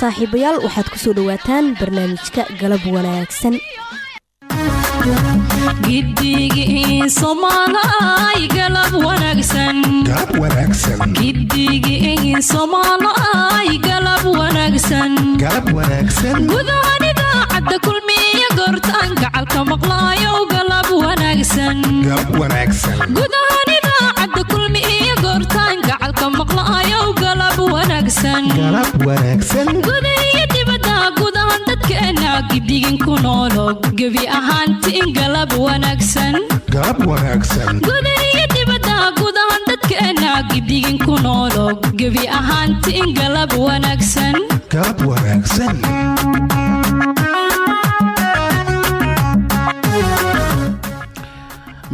saaxiibayaal waxaad ku soo dhowaataan barnaamijka galab wanaagsan. Gidigii soomaalay galab wanaagsan. Galab wanaagsan. Gidigii soomaalay galab wanaagsan. Galab wanaagsan. Gudahaan idaacadda kulmiya goortaan gacalka maqlaayo galab wanaagsan wanaagsan galab wanaagsan guda iyo dibadda gudahaan dadkeena gidigin ku noolo gebi ahaantiin galab wanaagsan galab wanaagsan guda iyo dibadda gudahaan dadkeena gidigin ku noolo gebi ahaantiin galab wanaagsan galab wanaagsan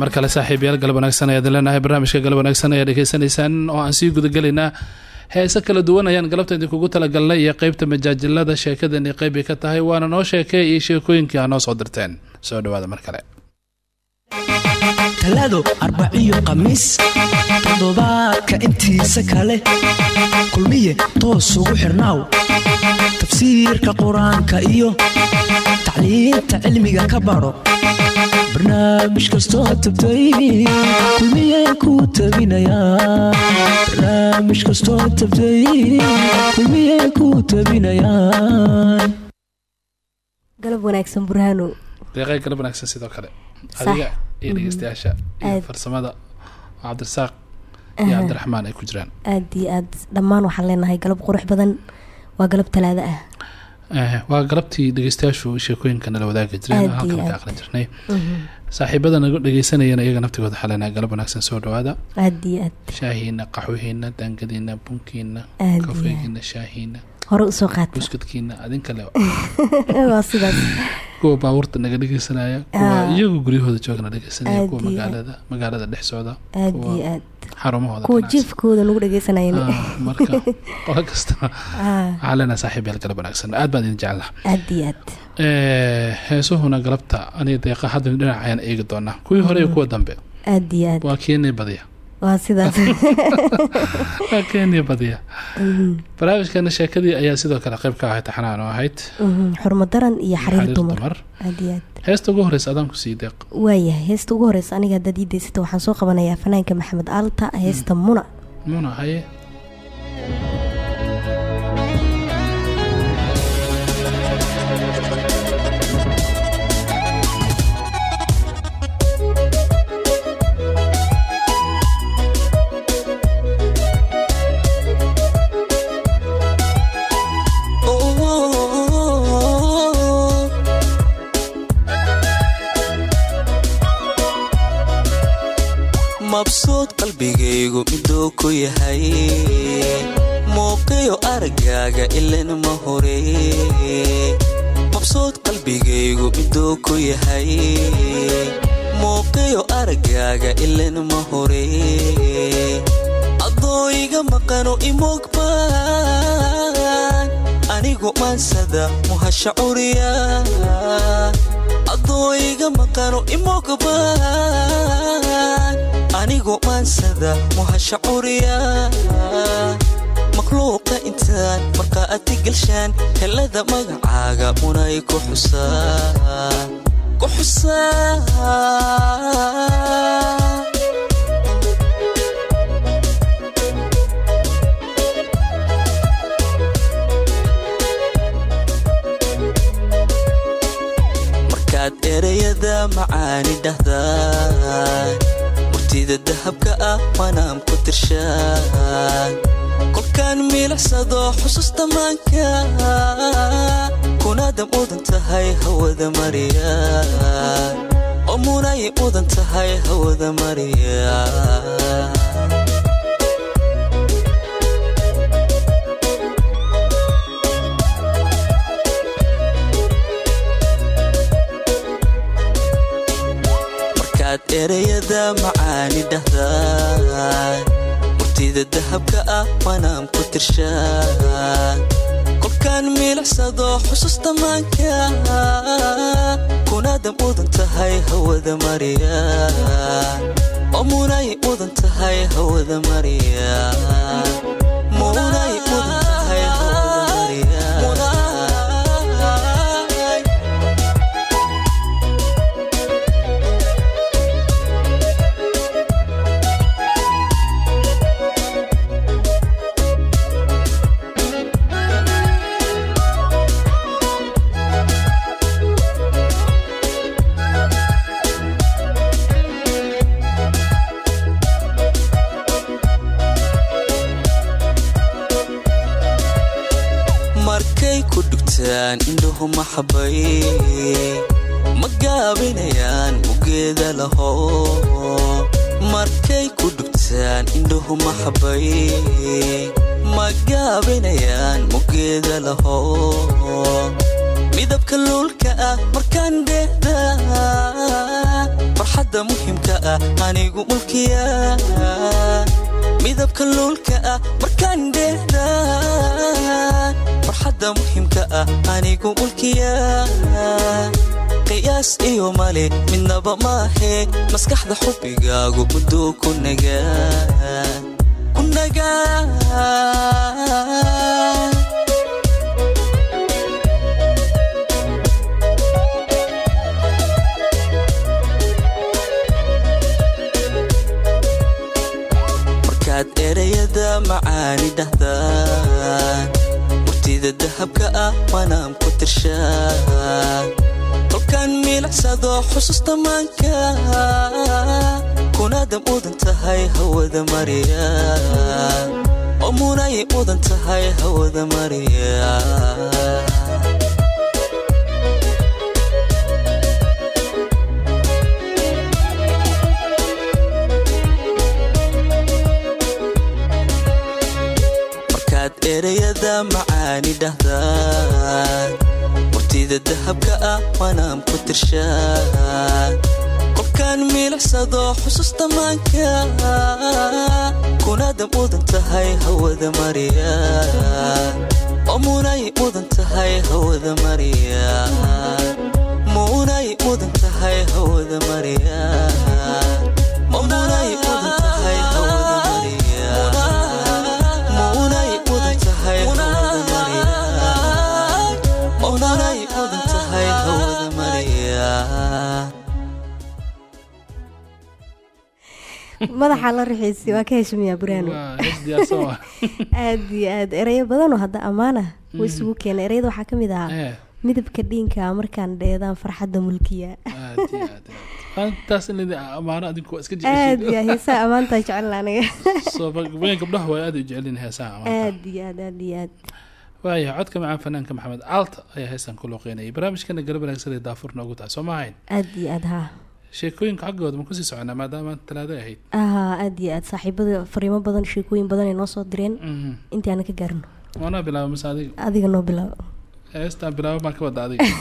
mar kale saaxiibayaal galab wanaagsan ayaad leenahay barnaamijka galab wanaagsan ayaa dhegeysanaysaan oo aan sii gudagelaynaa heese kala duwan ayaan galabta idinkugu talagalnay iyo qeybta majaajilada sheekadani qeybi ka tahay waana noo sheekay iyo sheekooyinkii aa noo soo dirteen. Soo dhawaada mar kale. Talaado arbaciyo khamiis toddobaadka intiisa kale. Kulmiye toos ugu xirnaaw. Tafsiirka qur'aanka iyo tacliinta cilmiga ka baro barnaamij kastoo tabtay kulmiye kuu tabinayaa barnaamij kastoo tabtay kulmiye kuu tabinayaan galab wanaagsan burhaano deeqay galab wanaagsan sidoo kale adiga iyo dhegeystayaasha iyo Aad. farsamada oo cabdirasaaq iyo cabdiraxmaan ay ku jiraan aad iyo aad dhammaan waxaan leenahay galab qurux badan waa galab talaado ah waa galabtii dhegeystayaashu sheekooyinka nala wadaagi jireen halkan ka aqrin jirnay. Saaxiibada naga dhegeysanayana iyaga naftigooda leenahay galab wanaagsan soo dhawaada. Shaahiina qaxwihiina daangadiina bunkiina kafeygiina shaahiina hore u soo qaata buskadkiina adinkale waa sidaas. Kuwa baabuurta naga dhegeysanaya kuwa Ah. iyagu guryahooda joogana dhegeysanaya kuwa magaalada magaalada dhexsooda aad kuwa iyo aad. xarumahooda kuwa jiifkooda dhegeysanayna Ah, marka qolo kastana Ah, waxaa leenahay saaxiib yaal galab wanaagsan. Aad baan idin jeclaa aad iyo aad. Heesuhuna galabta aniga deeqa hadda dhinac ayaan eegi doonaa. Kuwii hore iyo kuwa dambe. Aad iyo aad. Waa keenii badiya waa sidaas waa keenii badiya barnaamijkana sheekadii ayaa sidoo kale qayb ka ahayd taxanaan oo ahayd. Mhm, xurmo daran iyo xariir dumar aad iyo aad. Heesta ugu horeysa adaan ku sii deeq. Waayahay heesta ugu horeysa aniga haddaad ii waxaan soo qabanayaa fanaanka maxamed aalta heesta muna. Muna haye mabsuud qalbigaygu miduu ku yahay. Muuqiyo aragaaga ilan ma hore mabsuud qalbigaygu miduu ku yahay. Muuqiyo aragaaga ilan ma hore adoo iga maqano imogbaan anigu maansada muhasha curiya adoo iga maqano imogbaan anigu maansada muhasha curiya makhluuqa intaan markaa ati gelshaan helada magacaaga munay ku xusaa miilicsado xusuusta maanka kunaada mudan tahay hawada mariya oo munay mudan tahay hawada mariya markaad macaani dhahdaan murtida dahabka ah manaam ku tirshaan kolkaan miilicsado xusuusta maanka kunaada mudan tahay hawada mariya oo munay mudan tahay hawada mariya indhuhu maxabay ma gaabinayaan mugeeda laho markay ku dhugtaan indhuhu maxabay ma gaabinayaan mugeeda laho midabka luulka ah markaan dheehda farxadda muhimka ah anigu mulkiya midabka luulka ah markaan dheehda farxadda muhimka ah anigu mulkiya. Qiyaas iyo male midnaba maahe maskaxda xubbigaagu muduu ku nagaa markaad erayada macaani dhahdaan murtida dahabka ah manaam ku tirshaan kolkaan miilicsado xusuusta maanka kunaada mudan tahay hawada mariya oo munay mudan tahay hawada mariya erayada macaani dhahdaan. Murtida dahabka ah manaam ku tirshaan. Qofkaan miilicsado xusuusta maanka kunaada mudan tahay hawada mariya. Munay mudan tahay hawada mariya. Munay mudan tahay hawada mariya madaxa la rixiisi waa ka heshimiyaa buraano waa hees diyaarsan waa aad iyo aad. Erayo badanoo hadda ammaan ah way isugu keena ereyada waxaa ka mid ahaa Eh, midabka dhiinka markaan dheedaan farxadda mulkiya aad iyo heesaa ammaantaa jecel aniga. Soo gabdhaha gabdhaha waa aad jecelin amaanta. Aad iyo aad aad iyo aad. Waaya codka macaan fanaanka maxamed caalta ayaa heestan ku luqeynayay barnaamijkana galab wanaagsan ee daafur noogu tahay soo ma ahayn? Aad iyo aad haa sheekooyinka xaggooda ma ku sii soconaa maadaama talaado ahayd? Aad iyo aad. Saaxiibada fariimo badan sheekooyin badan ay noo soo direen. Mhm. intii aana ka gaarno. Waanaa bilaaba mase adiga adiga noo bilaabo. Heestaan bilaabo maa ka wada adiga.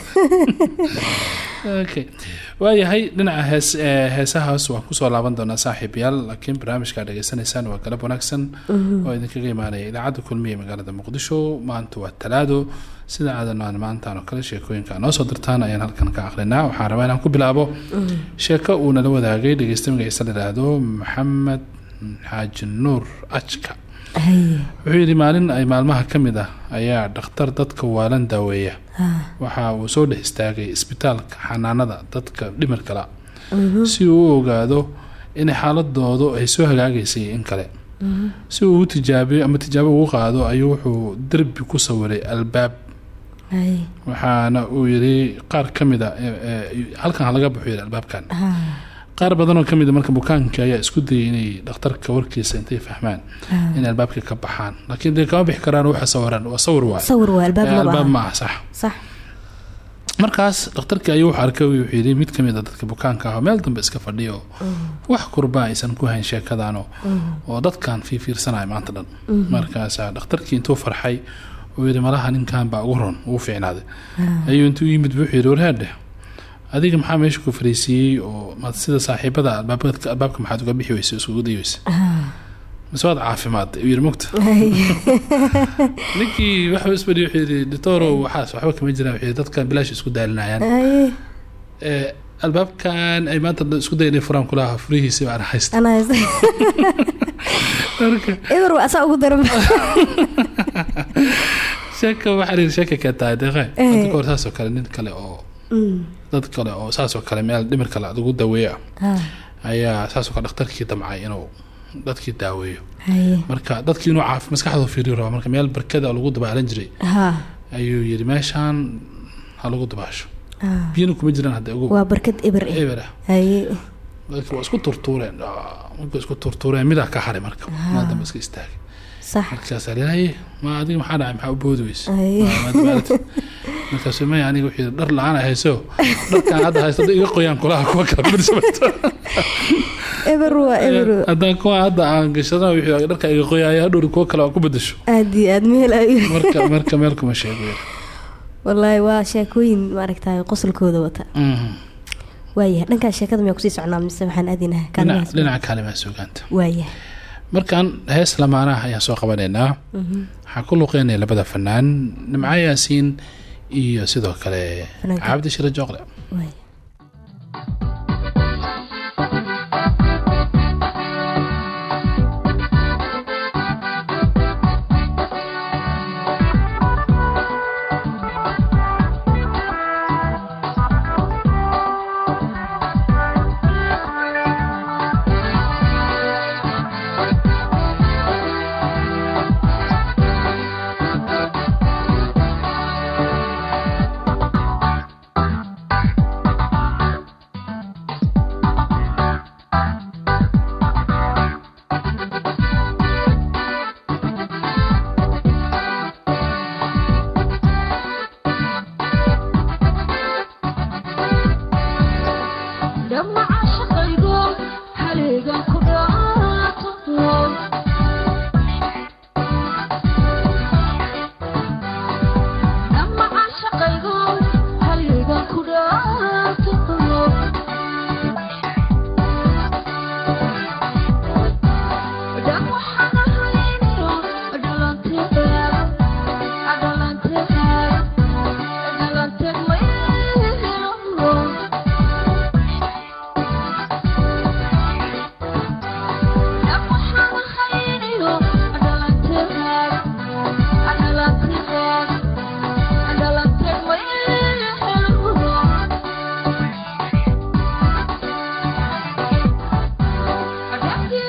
Okay. Waayahay dhinaca hees ee, heesahaas waan ku soo laaban doonaa saaxiibayaal laakiin barnaamijka aad dhegeysanaysaan waa galab wanaagsan. Oo idinkaga imaanaya idaacadda kulmiya magaalada muqdisho. Maanta waa talaado sida aadan aan maantaan oo kale sheekooyinka noo soo dirtaan ayaan halkan ka aqrinaa waxaan rabaa inaan ku bilaabo sheeko uu nala wadaagay dhegeysta magaciisa la maxamed xaaji nuur ajka. Wuxuu yidhi maalin ay maalmaha ka mid ah ayaa dhakhtar dadka waalan daaweeya. Waxa uu soo dhex istaagay isbitaalka xanaanada dadka dhimirka la si uu u ogaado inay xaaladoodu ay soo hagaagaysay in kale. Si uu u tijaabiyo ama tijaabo ugu qaado ayuu wuxuu derbi ku sawiray albaab waxaana uu yidhi qaar ka mid a ee- ee, halkan ha laga baxo yidhi albaabkan. Qaar badanoo ka mid a marka bukaanka ayaa isku dayay inay dhakhtarka warkiisa intay fahmaan inay albaabka ka baxaan. Laakiin dee kama bixi karaan waxa sawiran waa sawir waay. Albaab ah ma ah sax. Markaas dhakhtarkii ayuu arkay wuxuu yidhi mid ka mid a dadka bukaanka ah oo meel dambe iska fadhiyo wax kurba aysan ku hayn sheekadano oo dadkan fiirfiirsanaya maanta dhan. Markaasaa dhakhtarkii intuu farxay uu yidhi malaha ninkan baa ugu ron ugu fiicnaaday. Ayuu intuu yimid wuxuu yidhi warhaadhe adiga maxaa meesha ku fariisiiyey oo maad sida saaxiibada albaabka maxaad uga bixi weysa iskugu day weysa mise waad caafimaad yidhi mugta. Ninkii waxuu isbadhiy wuxuu yidhi doctoro waxaas waxba kama jiraan wuxuu yidhi dadkan bilaash isku daalinayaan ee albaabkan ay maanta isku day inay furaan kulaha furihiisi baan haysta marka eber waa asaa ugu daran deeqe. Eh. kale nin kale oo Mm, dad kale oo saasoo kale meel dhimir kale lagu daweeya. Haa ayaa saasoo kale dhakhtarkii damcay inuu dadkii daaweeyo. Marka dadkii inuu caafi maskaxdooda fiiriyo raba marka meel barkada lagu dabaalan jiray. Ayuu yidhi meeshaan ha lagu dabaasho. Biyana kuma jiraan hadda ugu. Waa barkad eber eh. Eber ah haye dadka waa isku turtuureen markay isku turtuureen midaa ka haray marka. Dambe iska istaagay sax. Markaasaa leeyahay ma adiga maxaa dhacay maxaa u boodi weyse? Ay. Ma- ma dabaalati. markaasuu maya aniga wixii dhar la'aan ay hayso dharkaan hadda haysto hadda iga qoyaan kulaha kuwa kala birsamata eber waa eber haddaan kuwa hadda aan gashadana wixii dharka iga qoyaaya hadhowri kuwa kale aan ku bedesho aad iyo aad meel ay marka marka meel kuma sheego wallaahi waa sheekooyin maaragtay qosolkooda wata. Waayahay dhankaas sheekada miyaa ku sii socnaa mise waxaan aadinaha dhinaca kaalimaha suugaanta waayahay markaan hees lamaanaha ayaan soo qabanaynaa waxaan ku luqeynaya labada fanaan nimco yaasiin iyo sidoo kale cabdi jooqle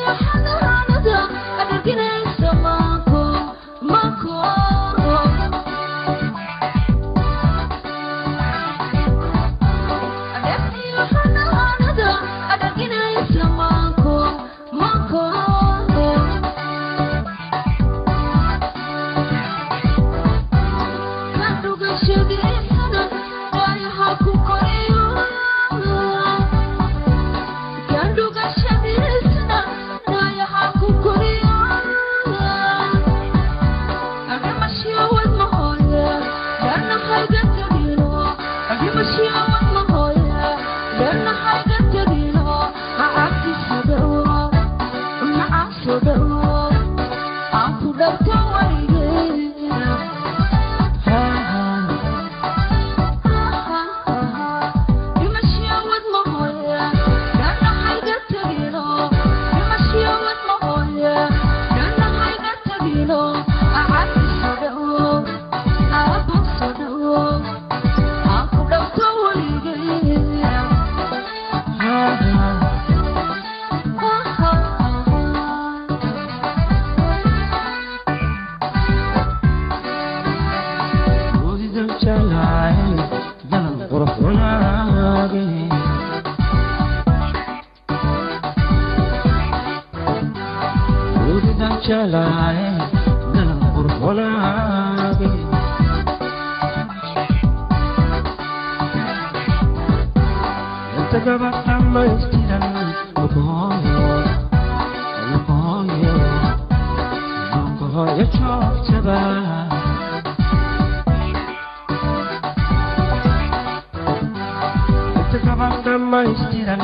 waayahay Thank you.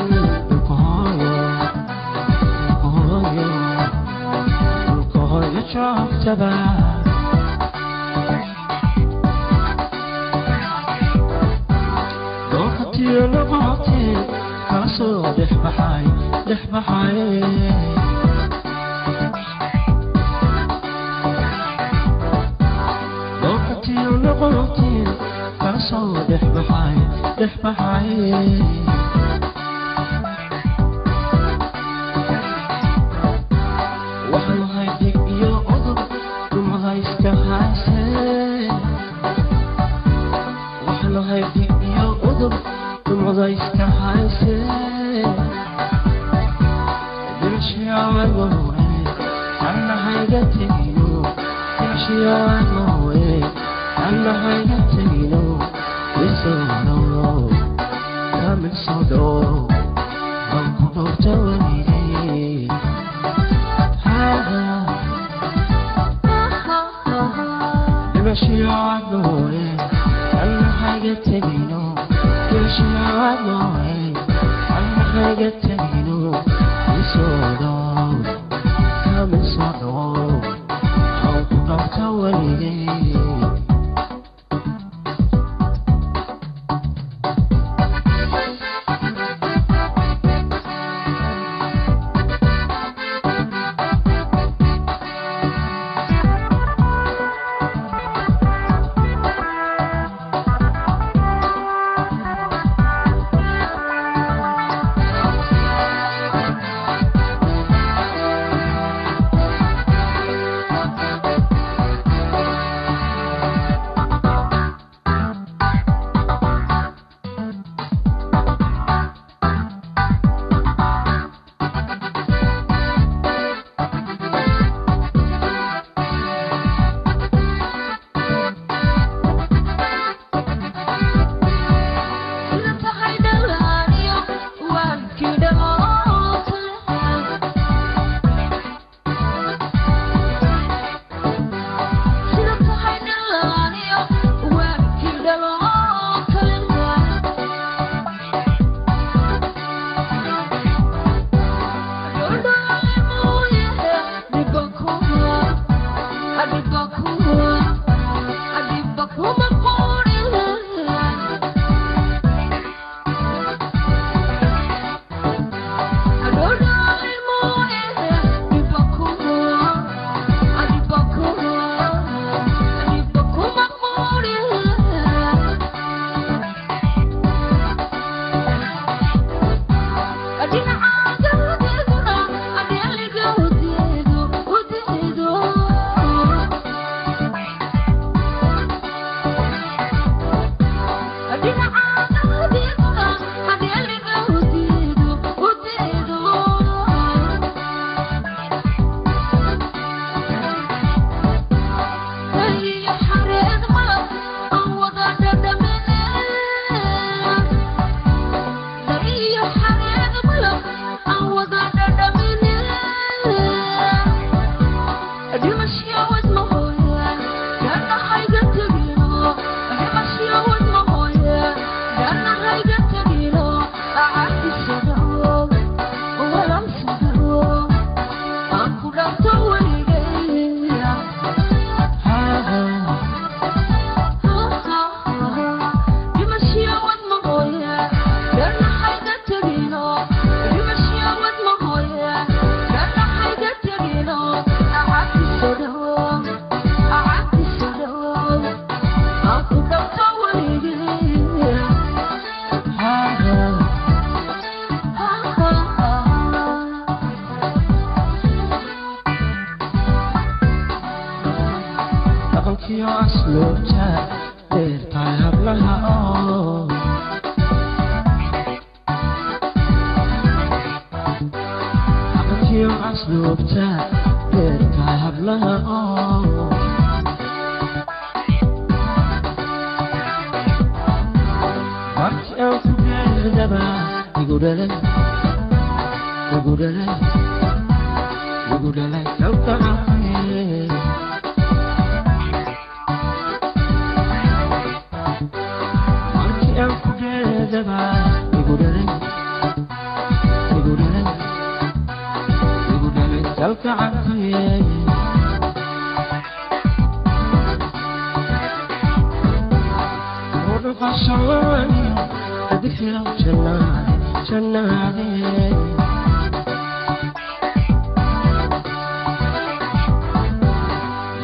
أدخل جنادي جنادي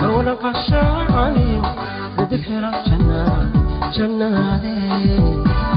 لو نقشاني أدخل جنادي جنادي وحنا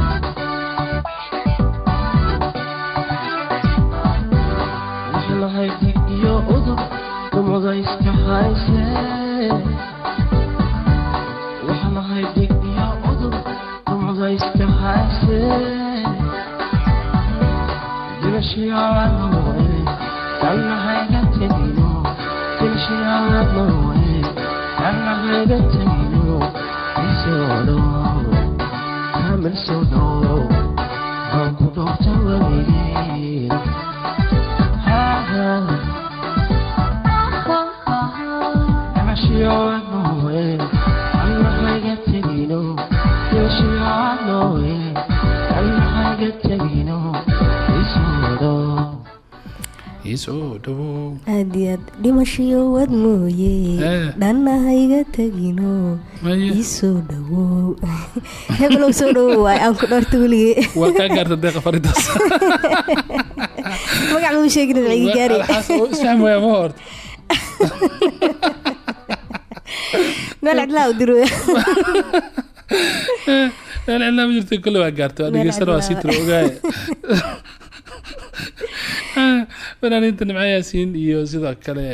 Iisoo dhawow hebelow soo dhawow waay aan ku dhoorta weligee waa kaa gaarta deeqa faridaas magac mau sheegin cigi gaari waaya ma horta meel cidlaa u diro meel cidlaa ma jirto kolle waa gaarta waa Meel dhegeystana waa sii tiro ogaaye fanaaniinta nimco yaasiin iyo sidoo kale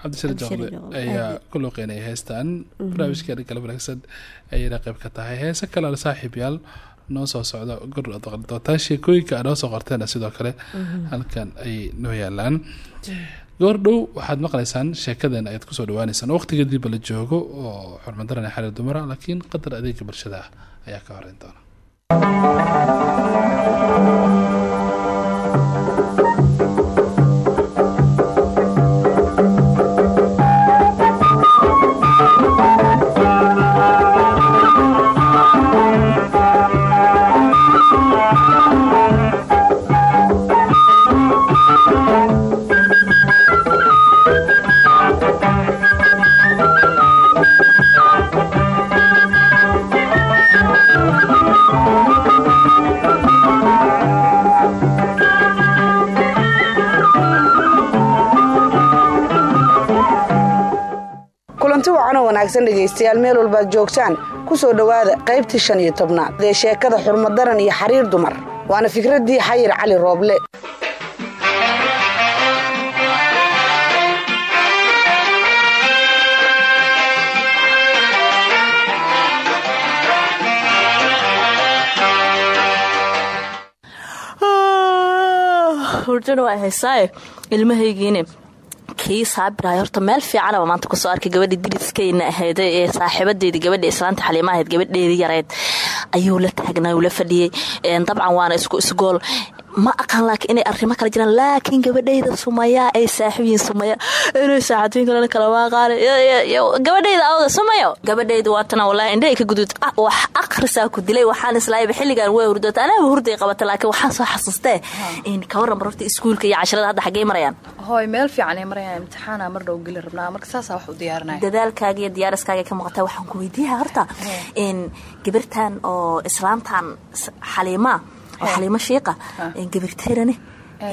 cabdishir Joqle, ayaa ku luuqeynaya heestan. Barnaamijkeena kale wanaagsan ayayna qayb ka tahay. Heese kale ale saaxiib yaal noo soo socda gor aad maqli doontaa sheekooyinka aad noo soo qorteena sidoo kale halkan ay noo yaalaan. Goor dhow waxaad maqlaysaan sheekadeena ayaad ku soo dhawaaneysaan waqtiga diba la joogo oo xurmadarana xariir dumara laakiin qadar adeega bulshada ah ayaa ka horeyn doona wanaagsan dhegaystayaal meel walbaad joogtaan ku soo dhowaada qaybtii shan iyo tobnaad ee sheekada xurmadaran iyo xariir dumar. Waana fikraddii xayir cali rooble. Hurdana waa haysaaye ilmahaygiine kii saabiraay horta meel fiicanaba maanta ku soo arkay gabadhii diriskeyna ahayd ee saaxiibadeedii gabadhii islaanta xaliima gabadheedii yareed. Ayuu la taagnaa uu la fadhiyey Een, dabcan waana isku isgool ma aqaan laakiin inay arrimo kala jiraan. Laakiin gabadhayda sumaya ay saaxiibiin sumaya. Inay saaxatiin kalena kala waaqaale gabadhayda awda sumayo. Gabadhayda waatana walaahi indhahay ka gudud Ah, wax akhrisaa ku dilay waxaan islaayaba xilligan way hurdota anaaba hurday qabata laakiin waxaan soo xasuustee in ka waran barorta iskuulka iyo casharada hadda xaggee marayaan. Hooy meel fiican ay marayaan. Imtixaana mar dhow geli rabnaa. Marka saasaa wax u diyaarinaya dadaalkaaga iyo diyaariskaaga ka muuqataa. Waxaan ku weydiiyaa horta in gabirtan oo islaamtan xaliima xaliimo shiiqa. Gabirteyrane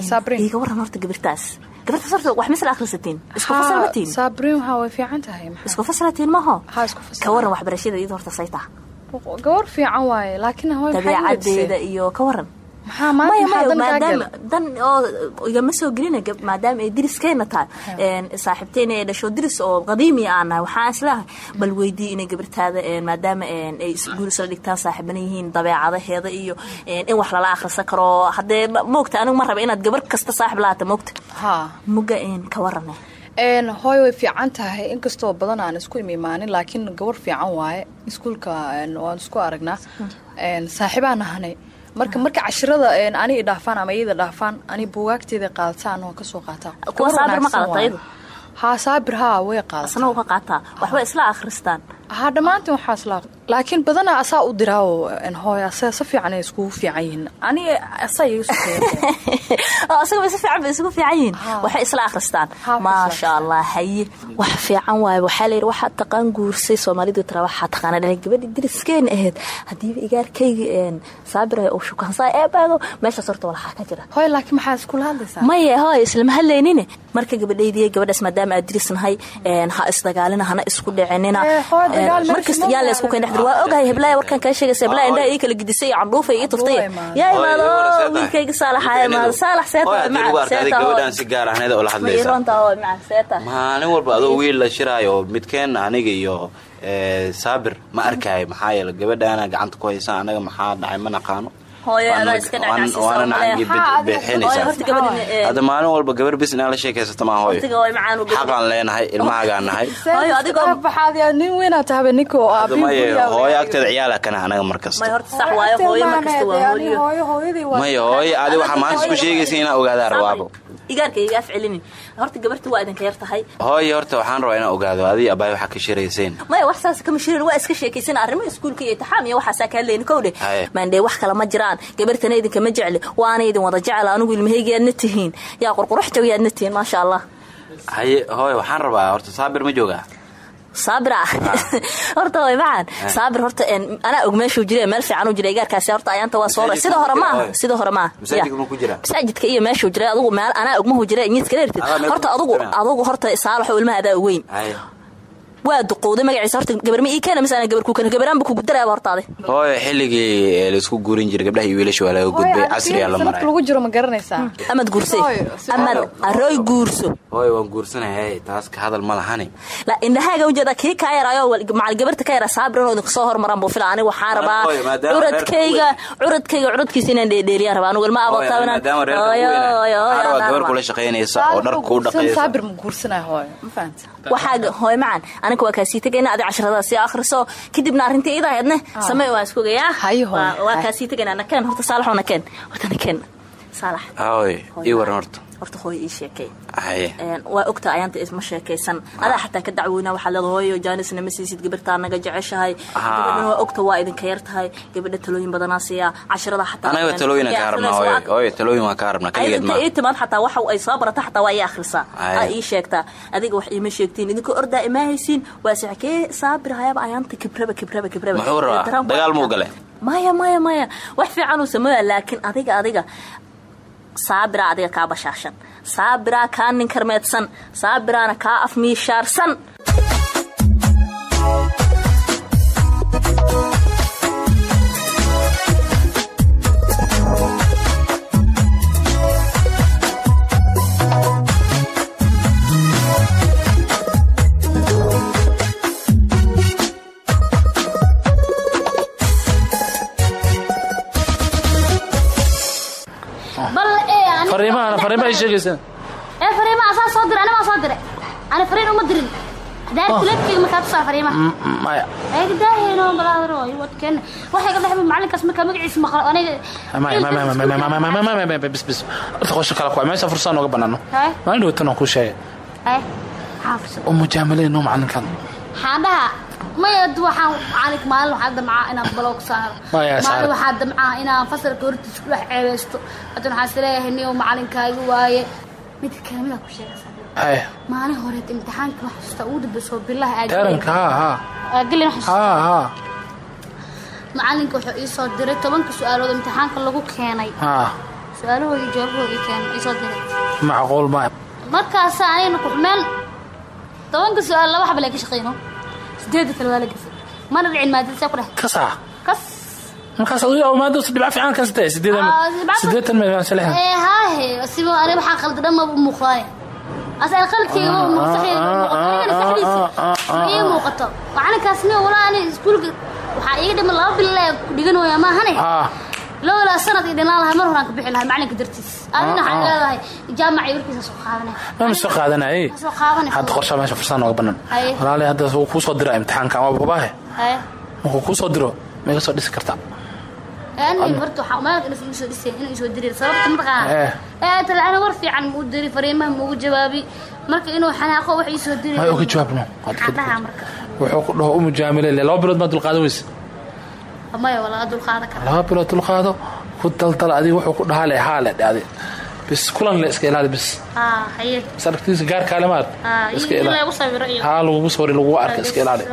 Sabriin. iiga waran horta gabirtaas gabirtaas horta wax misla akhrisatiin isku fasal ma tihin. saabrin waxaa way fiican tahay isku isku fasal. Ka waran waxbarashada iyada horta saytaa gawar fiican waaye laakiin dabeecadeeda iyo ka waran maxaa dan oo igama soo gelina maadaama ay diriskeena tahay. Een, saaxiibteena ay dhasho diris oo qadiimi aan nahay islahay bal weydii inay gabirtaada een, maadaama ay is- guur isla dhigtaan saaxiibana yihiin dabeecadaheeda iyo in wax lala akhrisan karo. Haddee moogta anigu ma raba inaad gabar kasta saaxib lahaata moogta. Muga ka warane een hooy way fiican tahay. Inkastoo badan aan isku imimaanin laakiin gawar fiican waaye. Iskuulka waan isku aragnaa een, saaxiibaan nahanay marka marka cashirada een, ani i dhaafaan ama iyada dhaafaan ani buugaagteeda qaadataan oo ka soo qaataa Gawar saabir haa way qaadataa asna uga qaataa. Waxba isla akhristaan. Haa dhammaantiin waxaas laa laakiin badanaa asaa u diraa oo een, hooy asaa si fiican ay iskugu fiican yihiin ani asaa oo asagaba si fiican bay isugu fiican yihiin. Waxay isla akhristaan. Maasha allah haye wax fiican waaye waxaa layidhi waxaad taqaan guursay soomaalidu tira waxaa taqaana dhalay gabadhi diriskeena ahayd haddiiba igaarkayga saabira uu shukaansaa eebaago meeshaas horta walaxaa ka jira. Hooy laakiin maxaa iskula hadlaysaa? Maya hooy islama hadlaynine? Marka gabadhaydii gabadhaas maadaama aad dirisnahay ha isdagaalina hana isku dhicinina. Markasta ma yaa la isku keen waa ogahay heblaaya warkaan kaa sheegaysa heblaaya indhaha ii kala gidisay iyo candhuufa ii tuftay. Yaa imaado oo wiilkayga saalaxaya imaado. saalax seeta haddii maca, seeta hooy. gabadhaan si gaar ahneed oo la hadlaysa. maca seeta. Maalin walba adoo wiil la shiraayo oo midkeen aniga iyo eh, saabir ma arkaayo maxaa yeele gabadhaana gacanta ku haysa anaga maxaa dhacay ma naqaano gabadhin hadda maalin walba gabar bis inaan la sheekaysato maa hooyo xaqaan leenahay ilmahagaan nahay hooyo agteeda ciyaala kana anaga markasta. May horta sax waayo hooyo markasta waa hooyo hooyo hooyadii waa maya hooyo adi waxaa maanta isku sheegaysa inaa ogaadaa rabaabo igaarka iga af celinin horta gabarta waa idinka yar tahay hooyo horta waxaan rabaa inaan ogaado. Adii abaay waxaa ka shirayseen maya wax saas kama shirin waa iska sheekaysan arrimo iskuulka iyo itixaam iyo waxaasaa kaa leeni kowdhe maandhee wax kale ma jiraan. Gabartana idinkama jecli. Waana idin wada jecel anigu ilmahaygiyaadna tihiin. Yaa qurqurux jawiyaadna tihiin maasha allah. Haye hooy waxaan rabaa horta saabir ma joogaa saabira horta way macaan. Saabir horta anaa og meeshuu jira meel fiican jira igaarkaasi horta ayaanta waa soo sida hore maaha sida hore maaha masaajidka iyo meeshuu jira adugu meel anaa ogmahu jira meel horta adugu adugu horta saalaxo ilmaha adaa weyn waa duqowday magaciisa horta gabar ma ii keena mise ana gabar kuukana gabaraanba kugu daraaba hortaade hooy xilligii la isku guurin jiray gabdhaha iyo wiilasha waa laga gudbay casriyaa la maray lagu jiro ma garanaysaa? Amad guurse. Hooyo, si amad hooyo. arooy guurso. Hooy waan guursanaya taas ka hadal ma lahani. La indhahaaga ujeeda kii kaa yaraayo macal gabarta ka yara saabir inuu idinka soo hormaraan buu fila aniga waxaan rabaa hooyo, curadkayga curadkayga curadkiisa inaan dheedheeliyaan rabaa anigu ilma Hooy, abootaa inaan maadaama reerka hooyo ku hooyo weynaa waxaan rabaa gabar hooyo kula shaqaynaysa oo dhar kuu Guursan, dhaqaysa. saabir ma guursanaya hooyo ma fahanta waxaa hooy macan aniga waa kaasii tegayna adi casharada sii akhriso. Kadibna arrintii iida ahaydne samee waan iskugayaa Hayo, hooyo, Waa- kaasii tegayna nakeen horta saalaxoo nakeen horta nakeen ii waran horta. horta hooyo ii Een, waa ogta ayaanta isma sheekaysan. Adaa xataa ka dacweyna waxaad leeda hooyo jaanisna ma siisid gabartaa naga jeceshahay. Gabadhan waa ogta waa idinka yar tahay. Gabadha talooyin badanaa siiya. Casharada xataa anaga talooyina kaa rabnaa hooy hooy talooyin waa kaa rabnaa kaligeed inta ma. Timaad xataa waxa ay soo barata xataa waa ii akhrisaa. Aa ii sheegtaa adiga wax iima sheegtiin idinka ordaa imaa haysiin waa sixkee saabir hayaba ayaanta kibraba kibraba kibraba. Muxuu rabaa dagaal muu gale maya maya maya. Wax fiican uu sameeya laakiin adiga adiga saabira adiga kaa bashaashan saabiraa kaa ninkarmeedsan saabiraana kaa afmiishaarsan fariin baa ii sheegaysaa. Ee fariimaha asaa soo diray animaa soo diray. Ani fariin uma dirin. Daarkuleedkeyga oh. markaa tusaa fariimaha. Mm, mm, Daaheyno balaawayo wadkeen waxay ka dhexba macalinkaas markaa magaciisa maqla aniga bis bis. Horta qosha kala kuwa meesha fursada nooga banaano maalin dhawatan aan kuu sheegay. Xaa fursa oo mujaamalee noo macalinkan xaadhaha maya ad waxaan macalink maalin waxaa damcaa inaan baloog saaro. Maalin waxaa damcaa inaan fasalka hortiisa ku dhex ceebeysto haddana waxaan is leeyahay niyo macalinkaagi waaye mid kale midaa ku sheegaysaa haye maalin horeet imtixaanka ma xasuustaa ugu dambeysoo bilaha ha macalinka wuxuu ii soo diray tobanka su'aalood imtixaanka lagu keenay. Ha. Su'aalahoodii jawaabahoodii keenay ii soo diray. Macquul ma. Markaasa anigana kuxmeel tobanka su'aal laba xaba lee ka shaqeyno sideeda sano waa la gesay mana dhicin maadada saa ku dheh kasa kas markaas maada dhibca fiican kan sitahay sideedan sideetan meelan salaha ee haahe sibo aniga waxaa khaldadan maba muuqdaane asaal qaladkayga maba muuqsaxayga anigana saxdiisa ma ii muuqato waa caninkaas miya walaa ani iskuulka waxaa iiga dhiman laba billaah dhigan hooyaa maahane ah lowlaa sanad ii dhinaan lahay mar horaan ka bixi lahay macalinka dartiis. Adina waxaan leedahay jaamac iyo warkiisa soo qaadanay. Ma soo qaadanayay soo qaadanay. Hadda qorsha meesha fursad nooga banan walaali hadda uu kuu soo dira imtixaanka ama babaahe markuu kuu soo diro meega soo dhisi karta. Ani horta waxaa umaalka inas igu soo dhisay inuu isoo diriir sababta mataqaana Eh. ee talacana war fiican muu diri fariimaha muugu jawaabi. Marka inuu xanaaqo wax iisoo diri. May uga jawaabno wuxuu ku dhaho u mujaamile le laba bilood maa dulqaadan waa laga bilo dulqaado ku daldal adig wuxuu ku dhahaale haale dhade bis kulanle iska ilaali bis. Sartiisa gaarkaalemaad haa lagugu sawri lagugu arka iska ilaali.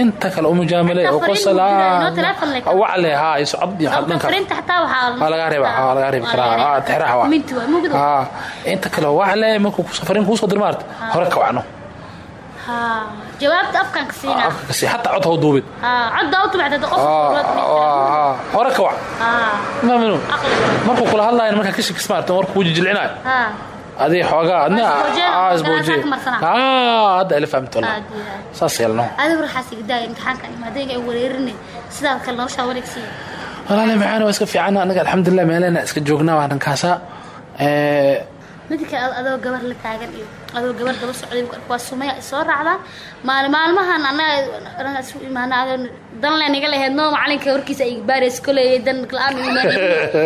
inta kale umujaamale oo kusalawacale haa iyo socod iyo dhanka waa lagaa reeba waa lagaa reebi karaa texraha waa inta kale wacale markuu safarin kuusoo dir maarta hore ka wacno jawaabta ataa cod haw duubid hore ka wac markuu kula hadlaayan markaa kishinkis maarta warkuu jijilcinaayo aday xoogaa adna isbooje hadda ila fahmta wallah saas yeelno adigu raxaasiga daaya imtixaankan maadaga ay wareerine sidaa kale noloshaa wareegsiya walaale macaan waa iska fiicana anaga alxamdulilah meelena iska joognaa waa dhankaasa midda kale ad- adoo gabar la taagan iyo adoo gabar daba socday waa sumaya soo raacdaan maali maalmahan annaga isu imaana adoo dan leen iga lahayd noo macalinka warkiisa ay baarays koley dan la'aan u imaan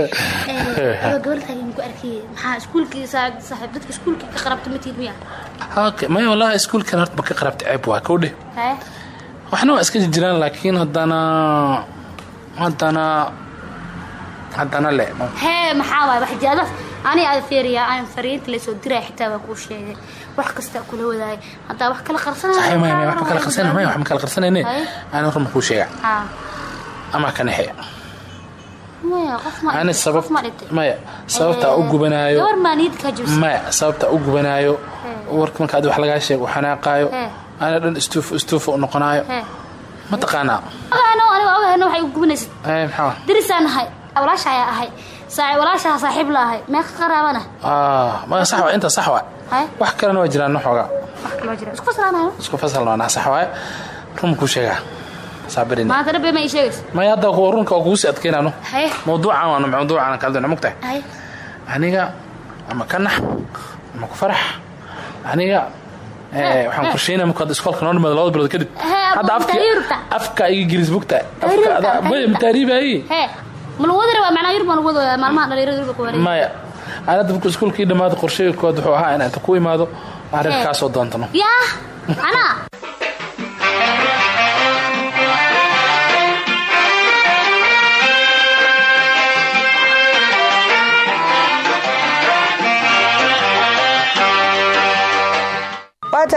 adoo gabar taagan ku arkayay maxaa iskuulkii saa- saaxiib dadka iskuulkii ka qarabta ma tiid miya may wallahi iskuulkan horta ma ka qarabta ceeb waa kowdhe haye waxna waa iska jiraan laakiin haddana haddana haddana le. Hee maxaa waay wax jaada ani aad feeriyaa aan fariinta laysoo diray xitaa waa kuu sheegay. Wax kasta kula wadaagay haddaa wax kala qarsanayo saxii maya maya wax ma kala qarsanayne aan run kuu sheega. Haa ama ka nexe ani maya sababtaa u gubanaayo maya sababtaa u gubanaayo warka marka adi wax lagaa sheego u xanaaqaayo. Hee. ana dhan istuuf istuufa u noqonaayo. Hee ma taqaanaa? Aniga ogahano waxay u gubanaysid? Ee maxaa? Dirisaan ahay walaasha ayaa ahay saa walaashaha saaxiib la ahay meeqa qaraabana? Ah ma sax waa inta sax haye wax kalena waa jiraan jira isku faslaanayo isku fasal noonaa sax waaye run kuu sheegaa. Maya hadda runka waa kugu sii adkeynaano haye mawduucan waanu mawduucan kala duwana mugtahay aniga ama ka nax ama ku farax. Aniga waxaan qorsheynaya marka hadda iskoolka noo dhimaado labada bilood kadib. Hadda afka afka iga giris bugta Taariibta, afka ada maya taariibta. taariibayi hee ma lagu wadi rabaa macnaa yurub ma lagu wadi wadaa maalmaha dhalinyarada yurub ku wareegay maya aan hadda marka iskoolkii dhamaado qorsheykood wuxuu ahaa inaan inta ku imaado arrin Hee. kaasoo doontano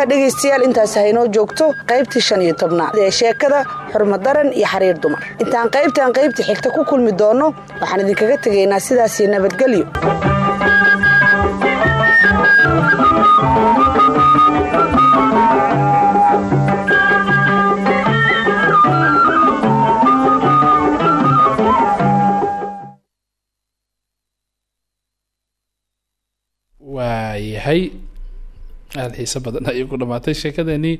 waataa dhegaystayaal intaas haynoo joogto qaybtii shan iyo tobnaad ee sheekada xurmadaran iyo xariir dumar. Intaan qaybtan qaybta xigta ku kulmi doonno waxaan idinkaga tegaynaa sidaasii nabadgelyo. Waayahay aada xiise badan ayay ku dhamaatay sheekadeenii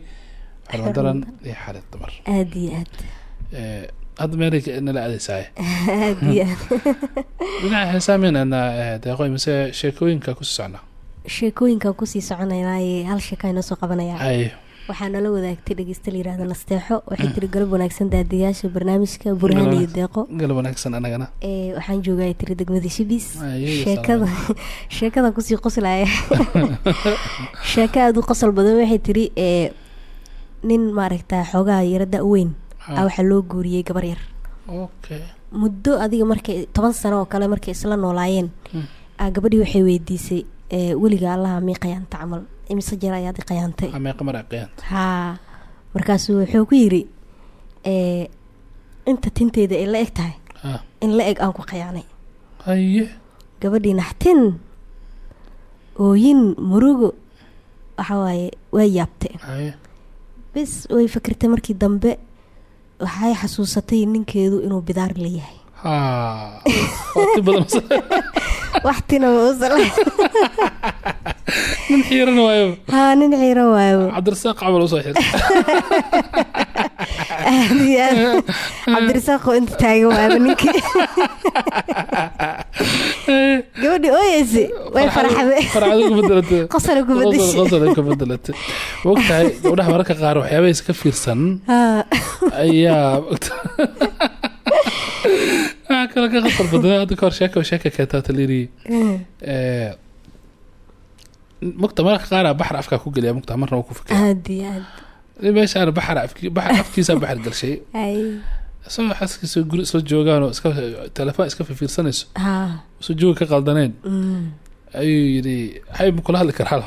xurmadaran iyo xariir dumar. Aada iyo aad. Eh, hadda meelay nala aadaysaay. Aada iyo aad. Dhinaca heesaameynana deeqoy mise sheekooyinka ku socnaa sheekooyinkan ku sii soconaynaaye hal sheeka inoo soo qabanaya ay waxaa nala wadaagtay dhegeysta la yihahdo nasteexo waxay tiri galab wanaagsan daadiyaasha barnaamijka burhaan iyo deeqo. galab wanaagsan anagana. Ee waxaan joogaa tiri degmada shibis. Ayay sheekada sheekada ku sii qoslaya sheeko aada u qosol badan waxay tiri ee nin maaragta xoogaha yaro da weyn a waxaa loo guuriyey gabar yar. Muddo adiga markay toban sano oo kale markay isla noolaayeen aa gabadhii waxay weydiisay ee weliga allaha mii qayaanta camal imise jeer ayaad i qayaantay ameeqa mar aqiyanta haa. Markaasuu wuxuu ku ee inta tinteeda ay la eg tahay Ah. in la eg aan ku qayaanay haye gabadhii naxtin ooyin murugo waxa waaye waa yaabtay haye bis way fikirtay markii dambe waxay xasuusatay ninkeedu inuu bidaar leeyahay waxtina nin xiiran waayo haa nin xiiro waayo cabdirasaaq camal u soo xirta aad iyo aad cabdirasaaqo inta taagan waaba ninkii gabadhii ooyeysa way farxade farxada ku bedelatay qosole ku bedeshay qosol ay ku bedelatay mogtahay gabdhaha mararka qaar waxyaabaha iska fiirsan ayaa kale ka khatar badan hadda kahor sheeka sheeka keentaa taliri mugta mararka qaar baxar afkaa ku geliya mugta marna waa ku fikira aad iyo aad meeshaan baxar afki baxar afkiisa baxar galshay. Ay. Isagoo xaskiisa guri isla joogaan oo iska telefoon iska fiirsanayso haa. Isu jooga ka qaldaneen mm, ayuu yidhi hay ma kula hadli karaa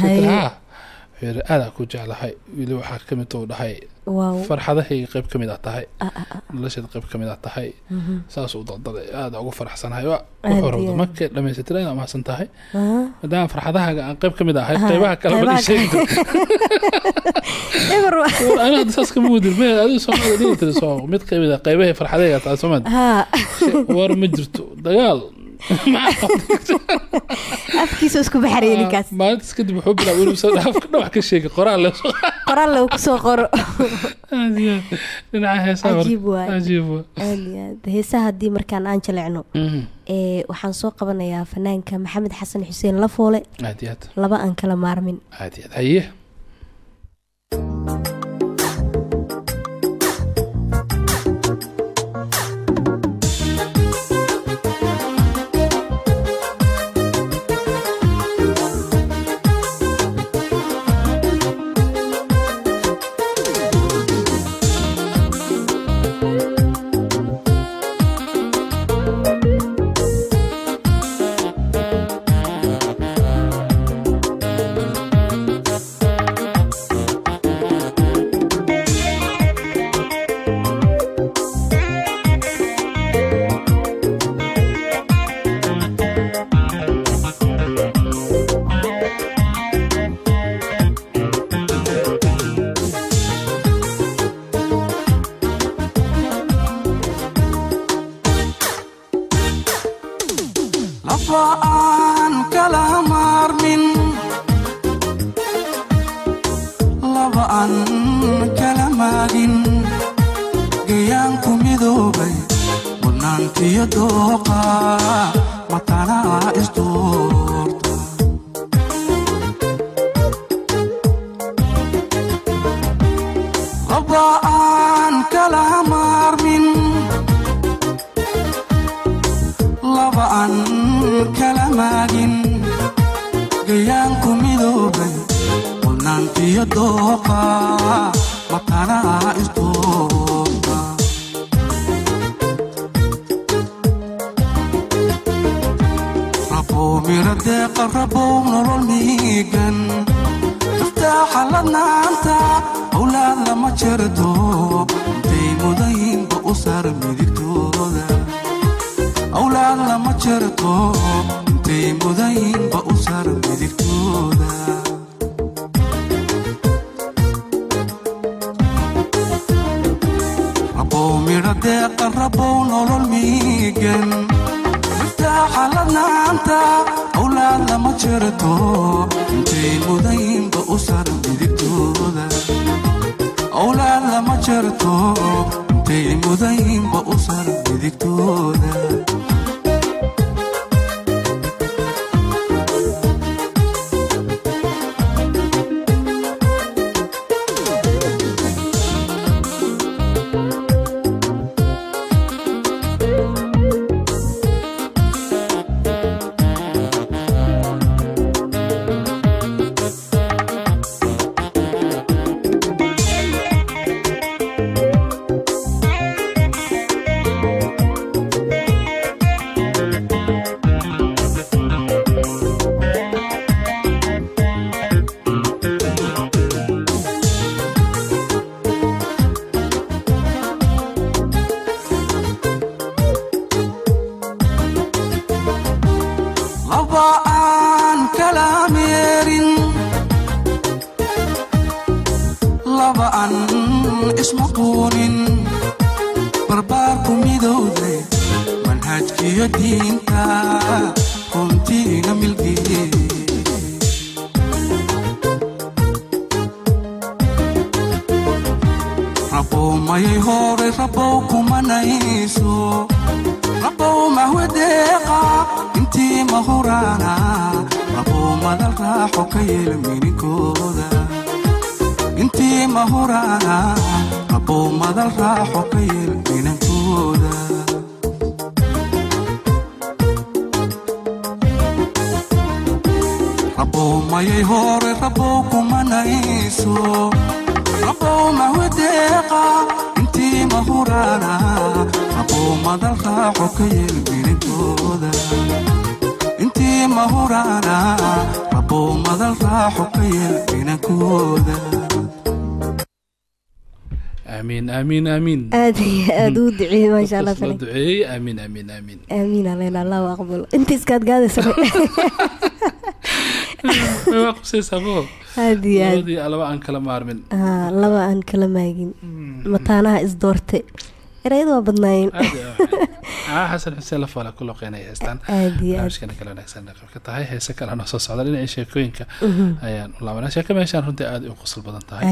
Hay. ha wuxuu yidhi aadaa ku jeclahay. Wili waxaa ka mid uu dhahay farxadahayga qayb ka mid ah tahay. Ah, ah, nolosheeda qayb ka mid ah tahay. Mhm. saasuu daldaday. Aada ugu faraxsanahay. Wuxuu aad. markay dhamaysatira inaad mahadsan tahay? Ah. maadaama farxadahaaga aan qayb ka mid ahay Ah, qaybaha kale ma qaybaha sheegi eber wa- aniga hadda saas kama wadin me adiga soomaalida dhigi tiri soo mid ka mid ah qaybahay farxadahayga tahay soomad haa war ma jirto. Dagaal afkiisa isku baxaraya ninkaas maalintaas kadib wuxuu bilaabay inuu soo afka dhawax ka sheegay qoraal le qoraal lagu ku soo qoro. Dhinaca heesaha cajiib waay cajiib waay aad iyo aad. Heesaha haddii markaan aan jalecno Mhm. ee waxaan soo qabanayaa fanaanka maxamed xasan xuseen lafoole. Aad iyo aad. Laba aan kala maarmin. Aad iyo aad. Haye sar midigtooda awlaad lama jarto intay mudayinba u sar midigtooda rabow midho deeqa rabow nolol miigan miftaaxa ladnaanta awlaad lama jarto intay mudayinba u sar midigtooda awlaad lama jarto intay mudayinba u sar midigtooda kumanayso rabow mahwedeeqa intii mahuraana rabow madal raaxo ka yeel mininkooda intii mahuraana rabow madal raaxo ka yeel minankooda rabow mayay hore rabow kumanayso rabow mahwedeeqa intii mahuraana rabow madal raaxo ka yeel mininkooda intii mahuraana rabow madal raaxo ka yeel minankooda aamiin aamiin aamiin aad iyo aad uu duceeyey maasha allah sale duceeyey. Aamiin aamiin aamiin aamiin aleyna allahu aqbalo inta iskaad gaadaysa laba aan kala maarmin. Haa laba aan kala maagin. Mataanaha isdoorte erayada waa badnaayeen. Aa xasan xuseen lafoole ku loqeynaya heestaan barnaamijkana kale wanaagsan qayb ka tahay. Heese kale noo soo socda dhinacii sheekooyinka Mhm. ayaan u laabanaa. Sheeko meeshaan runtii aad u qosol badan tahay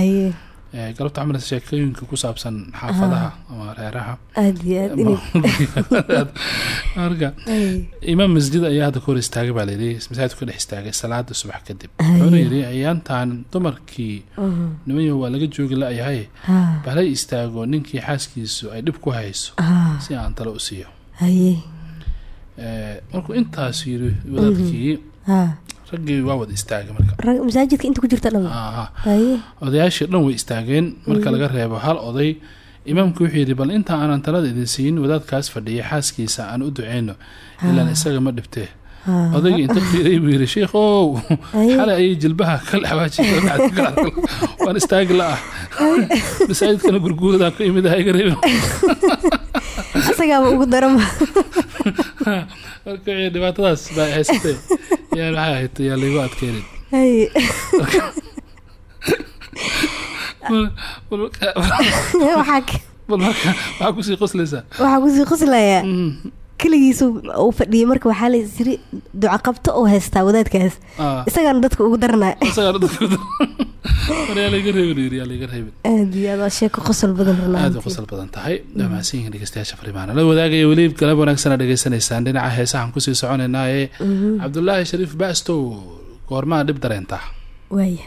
galabta camal sheekooyinka ku saabsan xaafadaha ama reeraha. Marka imaam masjid ayaa hadda ka hor istaagay baa layidhi masaajidku ka dhex istaagay salaada subax kadib. Wuxuuna yidhi ayaantan dumarkii Mhm. nimanyo waa laga joogi la-yahay Ha. bala istaago ninkii xaaskiisu ay dhib ku hayso si aan talo u siiyo. Eh, markuu intaas yidhi wadaadkii ha raggii waa wada istaagay marka. Masaajidka inta ku jirta dhan. Odayaashii dhan way istaageen. Marka laga reebo hal oday imaamku wuxuu yidhi bal inta aanan talada idin siin wadaadkaas fadhiya xaaskiisa aan u duceyno ilaan isaga ma dhibtee. Ah. odaygii inta fiiray buu yidhi sheikhow xalay ayay jilbaha ka xawaajiya waan istaagi la-ah masaajidkana gurguuradaan ku imid ha iga reebin asagaaba ugu darama marka dhibaatadaas baa haysatay yaa maxay ahayd yaa haye bal waxaa ku sii qoslaysaa waxaa ku sii qoslayaa keligiisu uu fadhiyay marka waxaa la jiri duca qabto oo haystaa wadaadkaas. Ah. isagaana dadka ugu daranaya yiri aad iyo aad waa sheeko qosol badan aad u runaantii qosol badan tahay. Dhammaansan yihiin dhegeystayaasha fariimaha la wadaagaya weli galab wanaagsanaa dhegeysanaysaan. Dhinaca heesahan ku sii soconaynaa ee cabdulaahi shariif baastow goormaa dhib dareenta waaya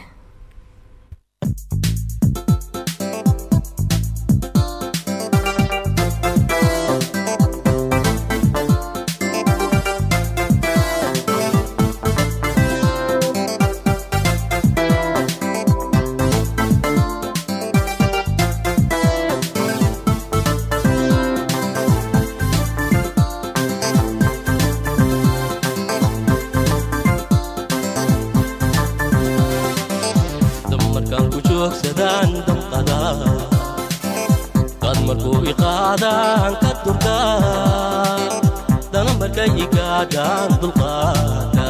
igaadhaan dulqaada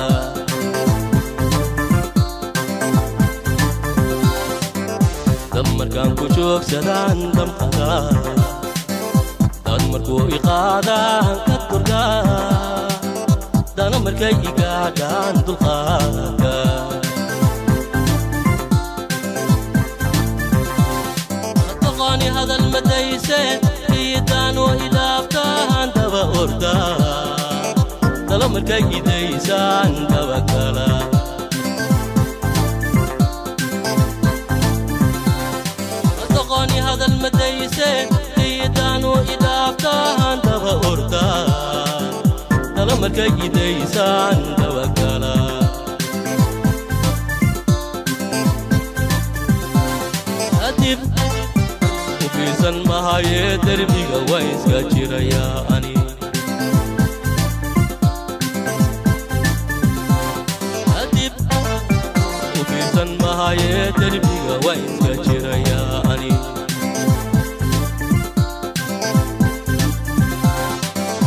dab markaan ku joogsadaan damqadaa qaad markuu iqaadaan ka durdaa dana markay igaadhaan dulqaada taqaani hadal madayse iidaanu ilaabtaan daba ordaa tala markay idaysaan dabagala taqaani hadal madayse iidaanu ilaabtaan daba ordaa tala markay idaysaan dabagala kadib ufiirsan mahayee derbiga waa iska jirayaa ani mahayee derbiga waa iska jirayaa ani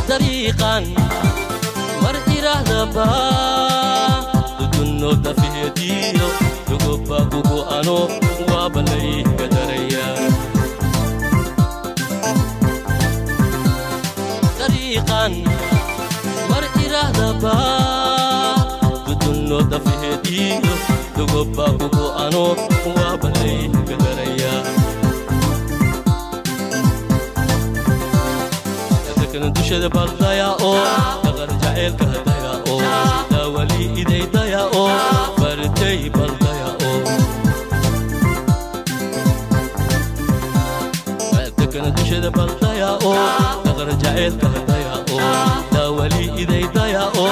dariiqan mar irahdaba dudunno dafihediyo dugubba kugu ano waabalayga darayaa dariiqan mar dudunno dafihediyo dugubba kugu ano waabalayga darayaa dadkan dushada baldaya oo dhaqan jaceylka hadaya oo daawali idaydaya oo bartay baldaya oo dushada baldaya oo dhaqan jaceylka hadaya oo daawali idaydaya oo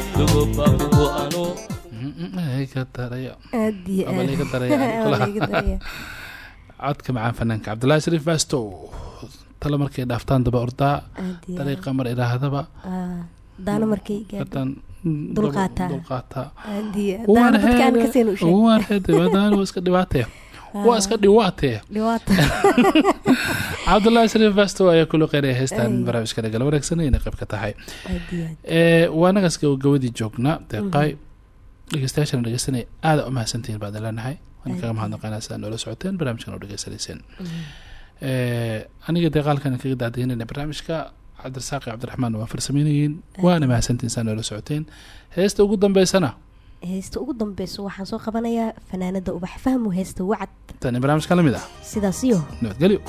codka macaan fanaanka. Cabdulaahi shariif baastow tale markay dhaaftaan daba ordaa dariiqa mar idhaahdaba Ah, dulqaataa waan heede wadaan waa iska dhibaatee waa iska dhiwaatee? Cabdulaahi shariif baastow ayaa kula qeynaya heystaan barnaamijka dhagala wanaagsan inay qayb ka tahay. Ee waa nagas gabagabadii joognaa deeqaay dhegeystayaashana dhegeysanaya aada u mahadsantihiin baan leenahay. Waan kaga mahadnaqaynaa sidaa noola socoteen barnaamijkan oo dhegeysanayseen Ee, aniga deeqaalkan kaga daadahinayna barnaamijka cabdirasaaq iyo cabdiraxmaan waa farsameynayeen waana mahadsantihiin saa noola socoteen. Heesta ugu dambeysana heesta ugu dambeyso waxaan soo qabanayaa fanaanada ubax fahmu heesta wacad. Tani barnaamijkan la mid ah. Sidaas iyo nabadgelyo